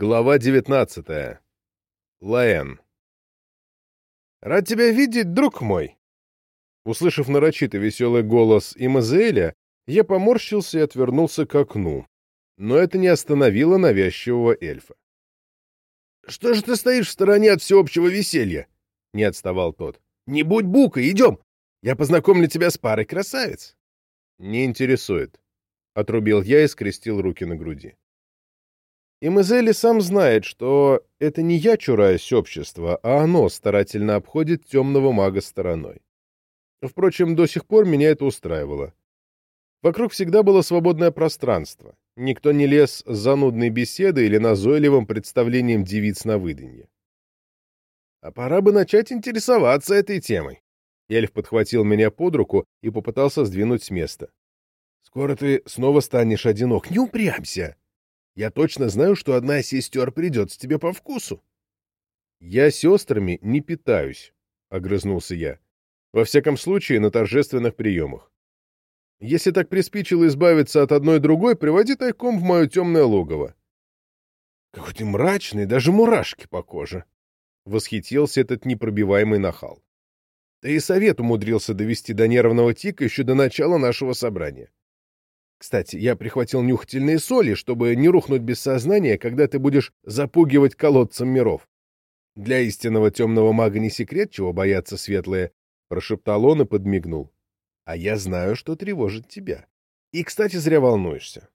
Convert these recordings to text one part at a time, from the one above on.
Глава 19. Лаэн. «Рад тебя видеть, друг мой!» Услышав нарочито веселый голос Имазеэля, я поморщился и отвернулся к окну. Но это не остановило навязчивого эльфа. «Что же ты стоишь в стороне от всеобщего веселья?» — не отставал тот. «Не будь букой, идем! Я познакомлю тебя с парой красавиц!» «Не интересует», — отрубил я и скрестил руки на груди. И Мазели сам знает, что это не я чураюсь общества, а оно старательно обходит темного мага стороной. Впрочем, до сих пор меня это устраивало. Вокруг всегда было свободное пространство. Никто не лез с занудной беседой или назойливым представлением девиц на выданье. А пора бы начать интересоваться этой темой. Эльф подхватил меня под руку и попытался сдвинуть с места. «Скоро ты снова станешь одинок. Не упрямься!» Я точно знаю, что одна из сестер придется тебе по вкусу. — Я сестрами не питаюсь, — огрызнулся я. Во всяком случае, на торжественных приемах. Если так приспичило избавиться от одной другой, приводи тайком в мое темное логово. — Какой ты мрачный, даже мурашки по коже! — восхитился этот непробиваемый нахал. Ты и совет умудрился довести до нервного тика еще до начала нашего собрания. Кстати, я прихватил нюхательные соли, чтобы не рухнуть без сознания, когда ты будешь запугивать колодцем миров. Для истинного темного мага не секрет, чего боятся светлые, — прошептал он и подмигнул. А я знаю, что тревожит тебя. И, кстати, зря волнуешься.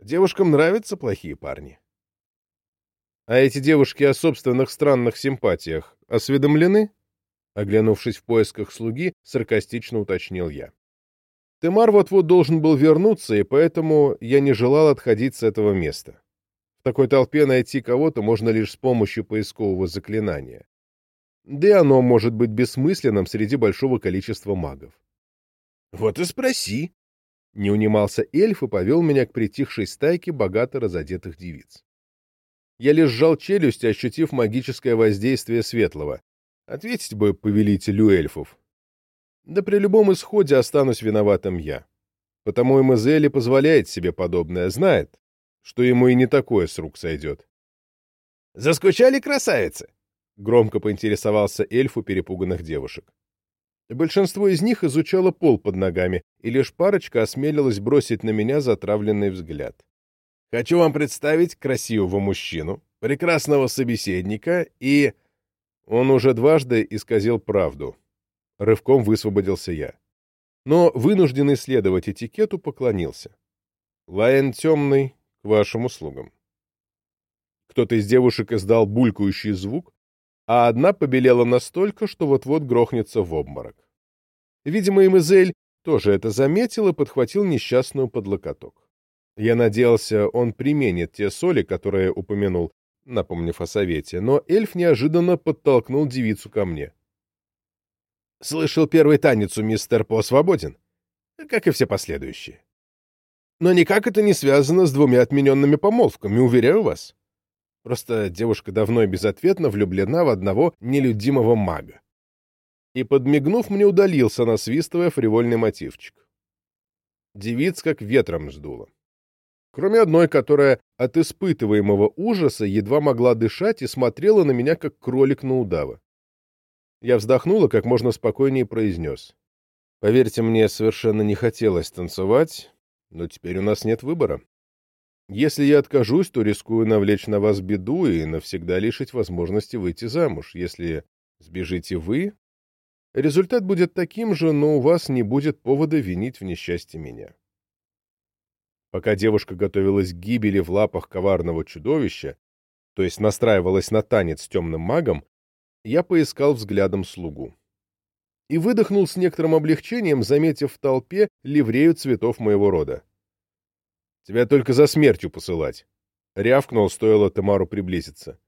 Девушкам нравятся плохие парни. А эти девушки о собственных странных симпатиях осведомлены? Оглянувшись в поисках слуги, саркастично уточнил я. Темар вот-вот должен был вернуться, и поэтому я не желал отходить с этого места. В такой толпе найти кого-то можно лишь с помощью поискового заклинания. Да и оно может быть бессмысленным среди большого количества магов. «Вот и спроси!» Не унимался эльф и повел меня к притихшей стайке богато разодетых девиц. Я лишь сжал челюсть, ощутив магическое воздействие светлого. Ответить бы повелителю эльфов, да при любом исходе останусь виноватым я. Потому и Мазели позволяет себе подобное, знает, что ему и не такое с рук сойдет. «Заскучали красавицы?» — громко поинтересовался эльф у перепуганных девушек. Большинство из них изучало пол под ногами, и лишь парочка осмелилась бросить на меня затравленный взгляд. «Хочу вам представить красивого мужчину, прекрасного собеседника и...» Он уже дважды исказил правду. Рывком высвободился я. Но, вынужденный следовать этикету, поклонился. Лайен темный, к вашим услугам. Кто-то из девушек издал булькающий звук, а одна побелела настолько, что вот-вот грохнется в обморок. Видимо, и Мизель тоже это заметил и подхватил несчастную под локоток. Я надеялся, он применит те соли, которые упомянул, напомнив о совете, но эльф неожиданно подтолкнул девицу ко мне. Слышал, первый танец у мистер По свободен, как и все последующие. Но никак это не связано с двумя отмененными помолвками, уверяю вас. Просто девушка давно и безответно влюблена в одного нелюдимого мага. И, подмигнув, мне удалился, насвистывая фривольный мотивчик. Девиц как ветром сдуло. Кроме одной, которая от испытываемого ужаса едва могла дышать и смотрела на меня, как кролик на удава. Я вздохнул и как можно спокойнее произнес. Поверьте мне, совершенно не хотелось танцевать, но теперь у нас нет выбора. Если я откажусь, то рискую навлечь на вас беду и навсегда лишить возможности выйти замуж. Если сбежите вы, результат будет таким же, но у вас не будет повода винить в несчастье меня. Пока девушка готовилась к гибели в лапах коварного чудовища, то есть настраивалась на танец с темным магом, я поискал взглядом слугу. И выдохнул с некоторым облегчением, заметив в толпе ливрею цветов моего рода. «Тебя только за смертью посылать!» — рявкнул, стоило Тамару приблизиться.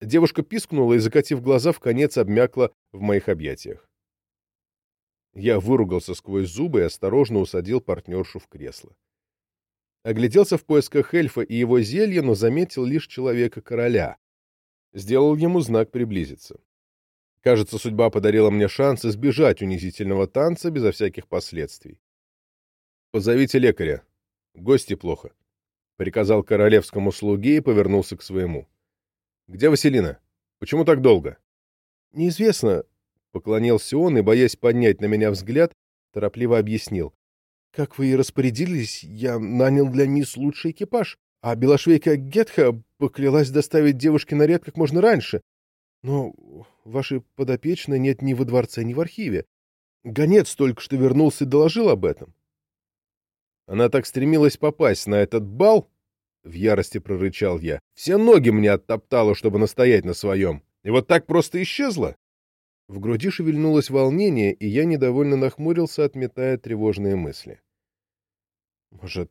Девушка пискнула и, закатив глаза, в конец обмякла в моих объятиях. Я выругался сквозь зубы и осторожно усадил партнершу в кресло. Огляделся в поисках эльфа и его зелья, но заметил лишь человека-короля, Сделал ему знак приблизиться. Кажется, судьба подарила мне шанс избежать унизительного танца безо всяких последствий. «Позовите лекаря. Гости плохо», — приказал королевскому слуге и повернулся к своему. «Где Василина? Почему так долго?» «Неизвестно», — поклонился он и, боясь поднять на меня взгляд, торопливо объяснил. «Как вы и распорядились, я нанял для мисс лучший экипаж, а белошвейка Гетха поклялась доставить девушке наряд как можно раньше. Но вашей подопечной нет ни во дворце, ни в архиве. Гонец только что вернулся и доложил об этом. Она так стремилась попасть на этот бал, — в ярости прорычал я. Все ноги мне оттоптала, чтобы настоять на своем. И вот так просто исчезла. В груди шевельнулось волнение, и я недовольно нахмурился, отметая тревожные мысли. «Может,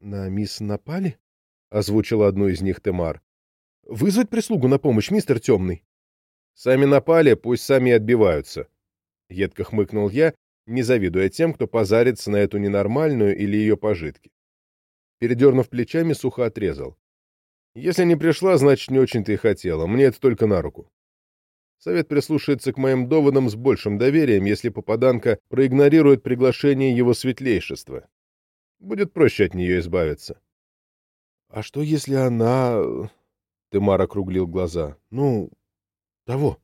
на мисс напали?» — озвучила одну из них Темар. «Вызвать прислугу на помощь, мистер Темный». «Сами напали, пусть сами отбиваются», — едко хмыкнул я, не завидуя тем, кто позарится на эту ненормальную или ее пожитки. Передернув плечами, сухо отрезал. «Если не пришла, значит, не очень-то и хотела. Мне это только на руку». Совет прислушается к моим доводам с большим доверием, если попаданка проигнорирует приглашение его светлейшества. Будет проще от нее избавиться. — А что, если она... — Тымар округлил глаза. — Ну, того.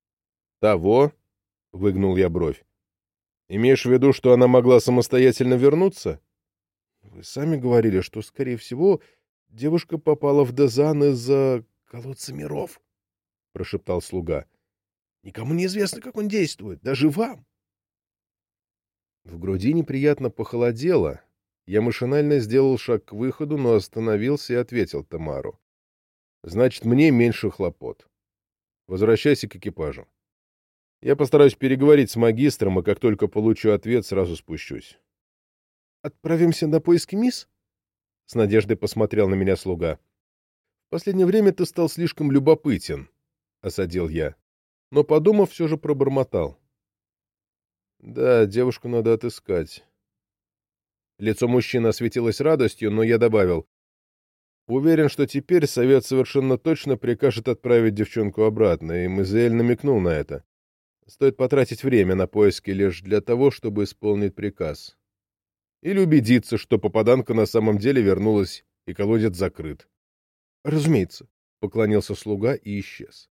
— Того? — выгнул я бровь. — Имеешь в виду, что она могла самостоятельно вернуться? — Вы сами говорили, что, скорее всего, девушка попала в Дезан из-за колодца миров, — прошептал слуга. — Никому не известно, как он действует, даже вам. В груди неприятно похолодело. Я машинально сделал шаг к выходу, но остановился и ответил Тамару. Значит, мне меньше хлопот. Возвращайся к экипажу. Я постараюсь переговорить с магистром, и как только получу ответ, сразу спущусь. Отправимся на поиски мисс? С надеждой посмотрел на меня слуга. В последнее время ты стал слишком любопытен, — осадил я но, подумав, все же пробормотал. «Да, девушку надо отыскать». Лицо мужчины осветилось радостью, но я добавил. «Уверен, что теперь совет совершенно точно прикажет отправить девчонку обратно, и Мазель намекнул на это. Стоит потратить время на поиски лишь для того, чтобы исполнить приказ. Или убедиться, что попаданка на самом деле вернулась, и колодец закрыт». «Разумеется», — поклонился слуга и исчез.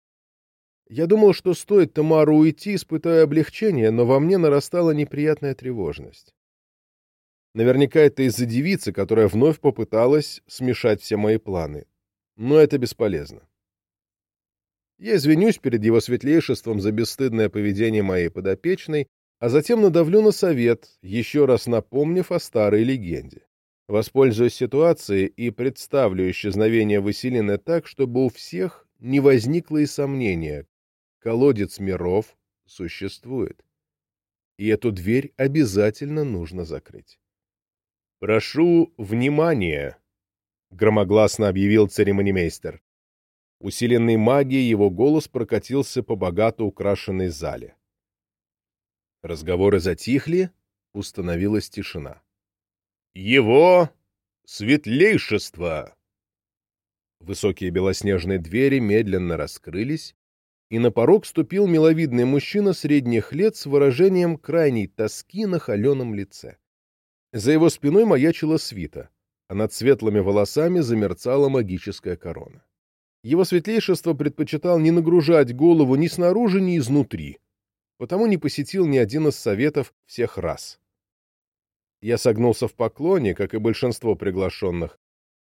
Я думал, что стоит Тамару уйти, испытая облегчение, но во мне нарастала неприятная тревожность. Наверняка это из-за девицы, которая вновь попыталась смешать все мои планы. Но это бесполезно. Я извинюсь перед его светлейшеством за бесстыдное поведение моей подопечной, а затем надавлю на совет, еще раз напомнив о старой легенде. Воспользуюсь ситуацией и представлю исчезновение Василины так, чтобы у всех не возникло и сомнения, колодец миров существует. И эту дверь обязательно нужно закрыть. «Прошу внимания!» — громогласно объявил церемонимейстер. Усиленный магией его голос прокатился по богато украшенной зале. Разговоры затихли, установилась тишина. «Его светлейшество!» Высокие белоснежные двери медленно раскрылись, и на порог ступил миловидный мужчина средних лет с выражением крайней тоски на холеном лице. За его спиной маячила свита, а над светлыми волосами замерцала магическая корона. Его светлейшество предпочитал не нагружать голову ни снаружи, ни изнутри, потому не посетил ни один из советов всех рас. Я согнулся в поклоне, как и большинство приглашенных,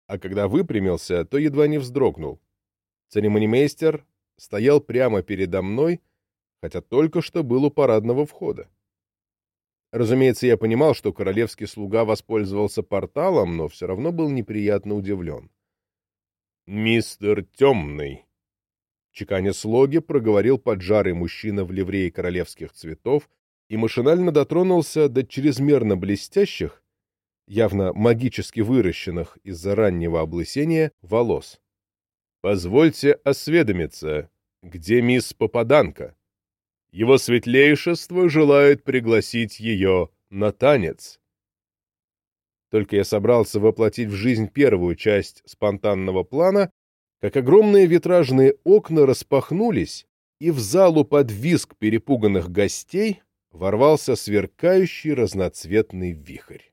а когда выпрямился, то едва не вздрогнул. Церемонимейстер стоял прямо передо мной, хотя только что был у парадного входа. Разумеется, я понимал, что королевский слуга воспользовался порталом, но все равно был неприятно удивлен. «Мистер Темный», — чеканя слоги, проговорил поджарый мужчина в ливрее королевских цветов и машинально дотронулся до чрезмерно блестящих, явно магически выращенных из-за раннего облысения, волос. Позвольте осведомиться, где мисс Попаданка? Его светлейшество желает пригласить ее на танец. Только я собрался воплотить в жизнь первую часть спонтанного плана, как огромные витражные окна распахнулись, и в залу под визг перепуганных гостей ворвался сверкающий разноцветный вихрь.